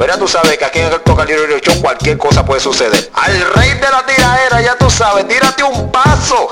Pero ya tú sabes que aquí en el Toca Libre Show cualquier cosa puede suceder. Al rey de la tiradera, ya tú sabes, tírate un paso.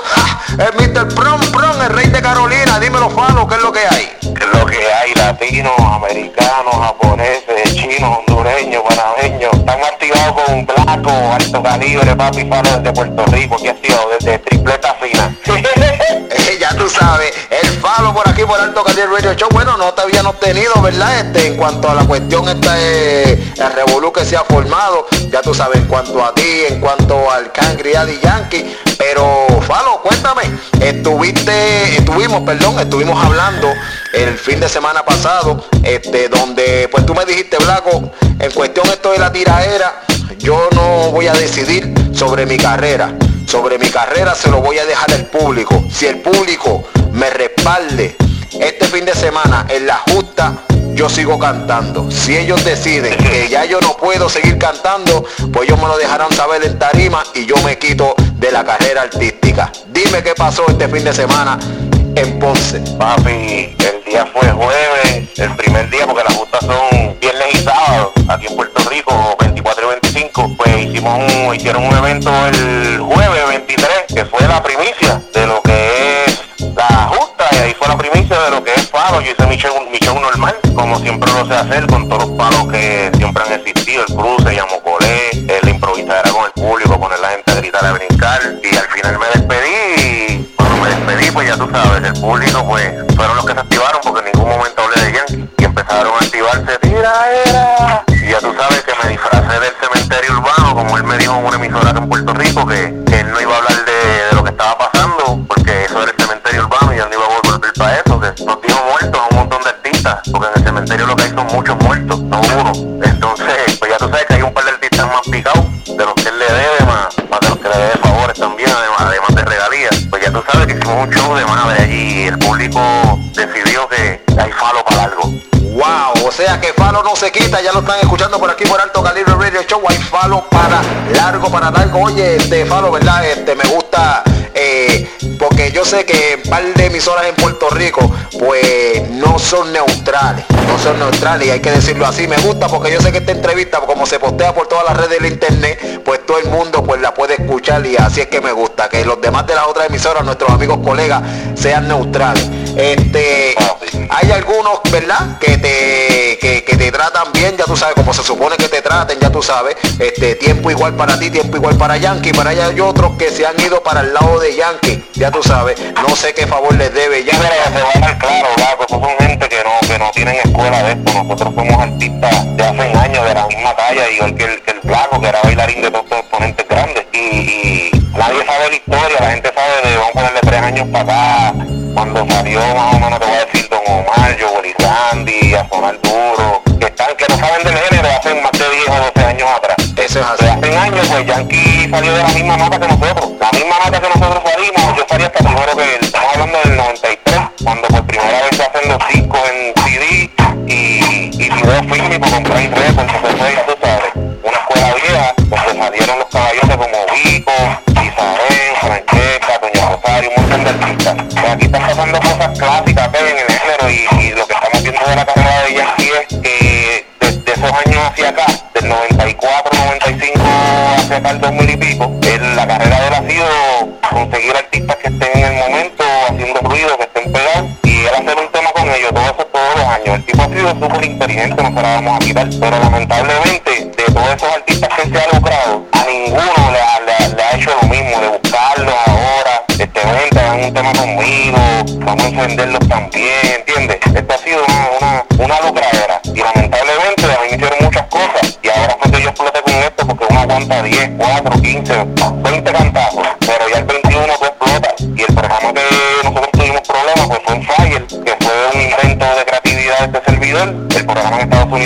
El Mr. Prom Prom, el rey de Carolina. Dímelo, Falo, ¿qué es lo que hay? ¿Qué es lo que hay? Latinos, americanos, japoneses, chinos, hondureños, panameños. Están activados con un blanco, alto calibre, papi, Falo desde Puerto Rico. Aquí activado desde tripleta fina. Eh, ya tú sabes, el falo por aquí por Alto Calibre Radio Show, bueno, no te habían obtenido, ¿verdad? Este, en cuanto a la cuestión esta de el revolú que se ha formado, ya tú sabes, en cuanto a ti, en cuanto al Cangri y Yankee, pero Falo, cuéntame, estuviste, estuvimos, perdón, estuvimos hablando el fin de semana pasado, este, donde pues tú me dijiste, Blanco, en cuestión esto de la tiraera, yo no voy a decidir sobre mi carrera. Sobre mi carrera se lo voy a dejar al público. Si el público me respalde este fin de semana en la justa, yo sigo cantando. Si ellos deciden que ya yo no puedo seguir cantando, pues ellos me lo dejarán saber en tarima y yo me quito de la carrera artística. Dime qué pasó este fin de semana en Ponce. Papi, el día fue jueves, el primer día, porque las justas son viernes y aquí en Puerto hicieron un evento el jueves 23, que fue la primicia de lo que es la justa, y ahí fue la primicia de lo que es Faro. Yo hice mi show, mi show normal, como siempre lo sé hacer, con todos los palos que siempre han existido, el cruce, Yamocolé, el improvisadera con el público, poner la gente a gritar, a brincar, y al final me despedí, cuando me despedí, pues ya tú sabes, el público, pues, fueron los que se activaron, porque porque en el cementerio lo que hay son muchos muertos, no uno. Entonces, pues ya tú sabes que hay un par de artistas más picados, de los que él le debe, más, más de los que le debe favores también, además, además de regalías. Pues ya tú sabes que hicimos un show de madre allí y el público decidió que hay falo para algo. Wow, o sea que Falo no se quita, ya lo están escuchando por aquí por Alto Calibre Radio Show, hay Falo para largo, para largo. Oye, este Falo, ¿verdad? Este me gusta yo sé que un par de emisoras en Puerto Rico pues no son neutrales, no son neutrales y hay que decirlo así. Me gusta porque yo sé que esta entrevista, como se postea por todas las redes del internet, pues todo el mundo pues la puede escuchar y así es que me gusta, que los demás de las otras emisoras, nuestros amigos colegas, sean neutrales. Este, hay algunos, ¿verdad? Que te, que, te tratan bien, ya tú sabes, como se supone que te traten, ya tú sabes, este, tiempo igual para ti, tiempo igual para Yankee, para allá hay otros que se han ido para el lado de Yankee, ya tú sabes, no sé qué favor les debe Ya se va a claro, esos son gente que no, que no tienen escuela de esto. Nosotros somos artistas de hace años de la misma talla, igual que el, que el Flaco, que era bailarín de todos estos exponentes grandes. Y, y nadie sabe la historia, la gente sabe de, vamos a ponerle tres años para acá, cuando salió más o menos, te voy a decir, Don Omar, Joel Sandy, a sonar duro, que están, que no saben del género hace más de 10 o 12 años atrás. Pues Yankee salió de la misma nota que nosotros. La misma nota que nosotros salimos, yo salí hasta primero que él. Estamos hablando del 93, cuando por primera vez se hacen los discos en CD y, y video fílmico con Prime Records, ya tú sabes, una escuela vieja, donde salieron los caballotes como Vico, El tipo ha sido súper inteligente, no se la vamos a quitar, pero lamentablemente de todos esos artistas que se ha logrado, a ninguno le ha, le ha- le ha hecho lo mismo, de buscarlos ahora, este vente, hagan un tema conmigo, vamos a encenderlos también, ¿entiendes? Esto ha sido una, una, una lucradera y lamentablemente a mí me hicieron muchas cosas y ahora fue que yo exploté con esto porque uno aguanta 10, 4, 15,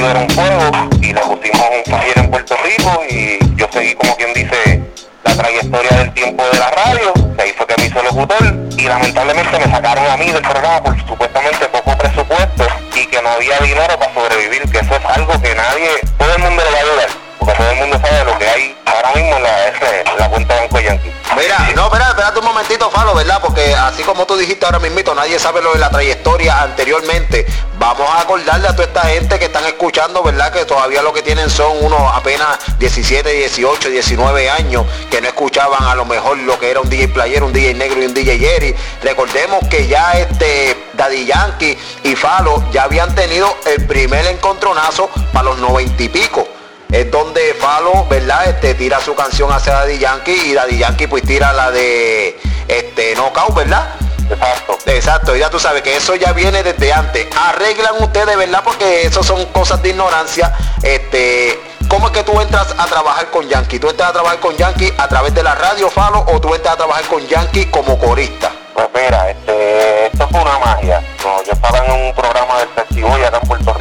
era un fuego y le pusimos un Fire en Puerto Rico y yo seguí como quien dice la trayectoria del tiempo de la radio, ahí fue que me hizo locutor y lamentablemente me sacaron a mí del programa por supuestamente poco presupuesto y que no había dinero para sobrevivir, que eso es algo que nadie, todo el mundo le va a ayudar, porque todo el mundo sabe lo que hay ahora mismo en la, la cuenta de Banco Yankee. Mira, no, espérate, espérate un momentito, Falo, ¿verdad? Porque así como tú dijiste ahora mismito, nadie sabe lo de la trayectoria anteriormente. Vamos a acordarle a toda esta gente que están escuchando, ¿verdad? Que todavía lo que tienen son unos apenas 17, 18, 19 años, que no escuchaban a lo mejor lo que era un DJ player, un DJ negro y un DJ Jerry. Recordemos que ya este Daddy Yankee y Falo ya habían tenido el primer encontronazo para los 90 y pico es donde Falo, ¿verdad? Este, tira su canción hacia Daddy Yankee y Daddy Yankee pues tira la de este Knockout, ¿verdad? Exacto. Exacto, ya tú sabes que eso ya viene desde antes. Arreglan ustedes, ¿verdad? Porque eso son cosas de ignorancia. Este, ¿cómo es que tú entras a trabajar con Yankee? ¿Tú entras a trabajar con Yankee a través de la radio Falo o tú entras a trabajar con Yankee como corista? Pues mira, este, esto fue una magia. No, yo estaba en un programa del festival acá en Puerto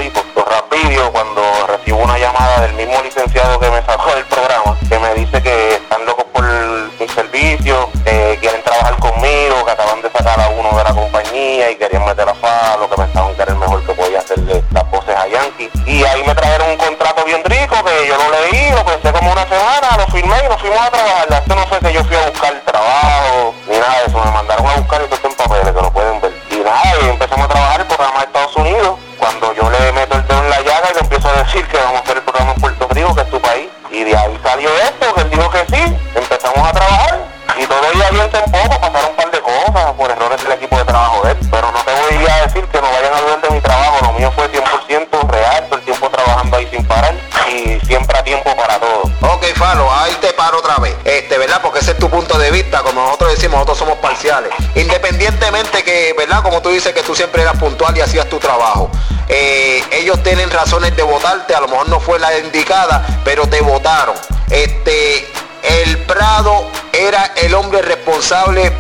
Cuando recibo una llamada del mismo licenciado que me sacó del programa, que me dice que están locos por mi servicio, eh, quieren trabajar conmigo, que acaban de sacar a uno de la compañía y querían meter a Falo, que pensaban que era el mejor que podía hacerle las voces a Yankee. Y ahí me trajeron un contrato bien rico que yo lo leí, lo pensé como una semana, lo firmé y nos fuimos a trabajar. Esto no fue que yo fui a buscar Independientemente que, ¿verdad? Como tú dices que tú siempre eras puntual y hacías tu trabajo. Eh, ellos tienen razones de votarte, a lo mejor no fue la indicada, pero te votaron. Este, el Prado era el hombre responsable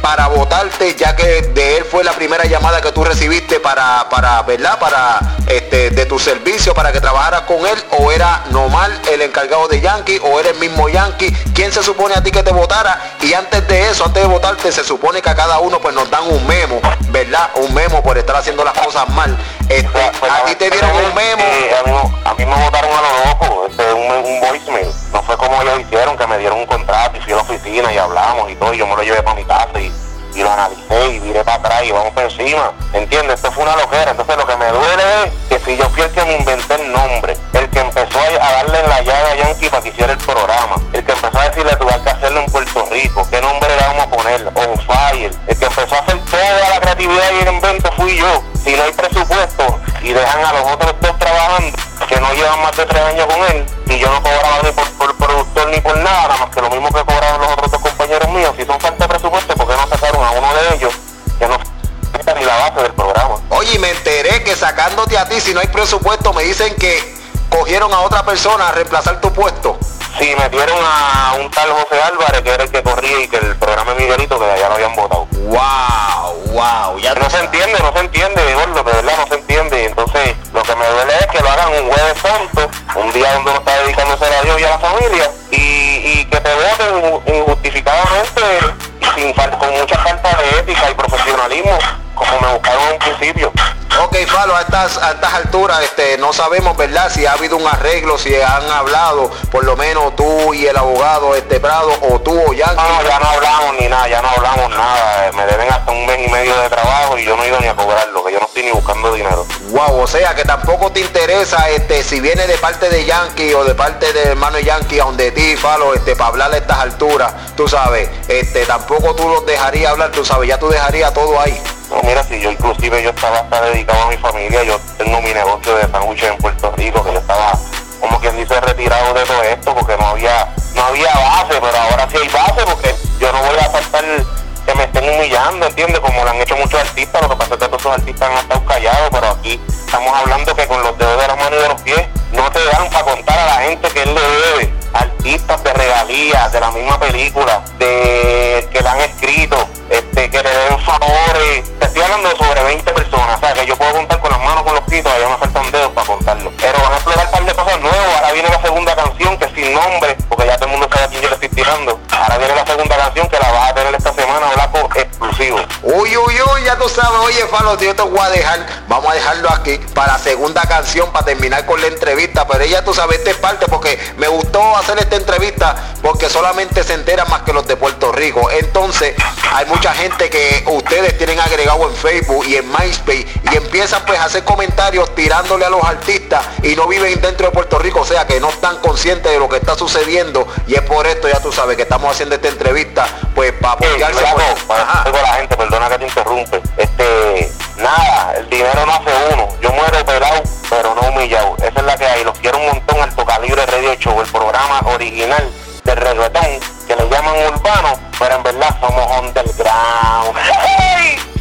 para votarte, ya que de él fue la primera llamada que tú recibiste para, para ¿verdad? Para este, de tu servicio, para que trabajaras con él, o era normal el encargado de Yankee, o era el mismo Yankee. ¿Quién se supone a ti que te votara? Y antes de eso, antes de votarte, se supone que a cada uno pues nos dan un memo, ¿verdad? Un memo por estar haciendo las cosas mal. Este, a ti te dieron un memo. Eh, a, mí, a mí me votaron a lo loco, este, un, un voicemail. No fue como ellos hicieron, que me dieron un contrato y fui a la oficina y hablamos y todo, y yo me lo llevé para mi casa y, lo analicé y viré para atrás y vamos por encima. ¿Entiendes? Esto fue una loquera. Entonces lo que me duele es que si yo fui el que me inventé el nombre, el que empezó a, a darle la llave a Yankee para que hiciera el programa, el que empezó a decirle tú vas que hacerlo en Puerto Rico, qué nombre le vamos a poner, on fire, el que empezó a hacer toda la creatividad y el invento fui yo. Si no hay presupuesto y dejan a los otros dos trabajando, que no llevan más de tres años con él, y yo no cobraba ni por, por productor ni por nada, nada más que lo mismo que cobraban los otros dos compañeros míos, si son falta sacándote a ti, si no hay presupuesto, me dicen que cogieron a otra persona a reemplazar tu puesto. Sí, metieron a un tal José Álvarez, que era el que corría y que el programa de Miguelito, que allá lo habían votado. Wow, wow, ya No se entiende, no se entiende, gordo, de verdad no se entiende. Entonces, lo que me duele es que lo hagan un jueves santo, un día donde uno está dedicándose a Dios y a la familia, y, y que te voten injustificadamente, sin con mucha falta de ética y profesionalismo, como me buscaron en un principio. Ok, Falo, a estas, a estas alturas este, no sabemos, ¿verdad? Si ha habido un arreglo, si han hablado, por lo menos tú y el abogado este Prado, o tú o Yankee. No, ya no hablamos ni nada, ya no hablamos nada. Me deben hasta un mes y medio de trabajo y yo no he ido ni a cobrarlo, que yo no estoy ni buscando dinero. Wow, o sea que tampoco te interesa este si viene de parte de Yankee o de parte del hermano Yankee a donde ti, Falo, este, para hablar a estas alturas, tú sabes, este, tampoco tú los dejarías hablar, tú sabes, ya tú dejarías todo ahí. No, mira, si yo inclusive yo estaba hasta dedicado a mi familia, yo tengo mi negocio de sándwiches en Puerto Rico, que yo estaba, como quien dice, retirado de todo esto, porque no había, no había base, pero ahora sí hay base, porque yo no voy a faltar que me estén humillando, ¿entiendes? Como lo han hecho muchos artistas, lo que pasa es que todos esos artistas han estado callados, pero aquí estamos hablando que con los dedos de las manos y de los pies no te dan para contar a la gente que él le debe, artistas de regalías, de la misma película, de que le han escrito, este, que le den favores, te estoy hablando de sobre 20 personas, o que yo Falo, yo te voy a vamos a dejarlo aquí para la segunda canción, para terminar con la entrevista. Pero ella, tú sabes, esta es parte porque me gustó hacer esta entrevista porque solamente se enteran más que los de Puerto Rico. Entonces, hay mucha gente que ustedes tienen agregado en Facebook y en MySpace y empiezan pues a hacer comentarios tirándole a los artistas y no viven dentro de Puerto Rico, o sea que no están conscientes de lo que está sucediendo y es por esto, ya tú sabes, que estamos haciendo esta entrevista pues para apoyarse. por... la gente, perdona que te interrumpe. Este, nada, el dinero no hace uno. Yo muero pelado, pero no humillado. Esa es la que hay. Los quiero un montón Alto Calibre Radio Show, el programa original de reggaetón que le llaman urbano, pero en verdad somos underground.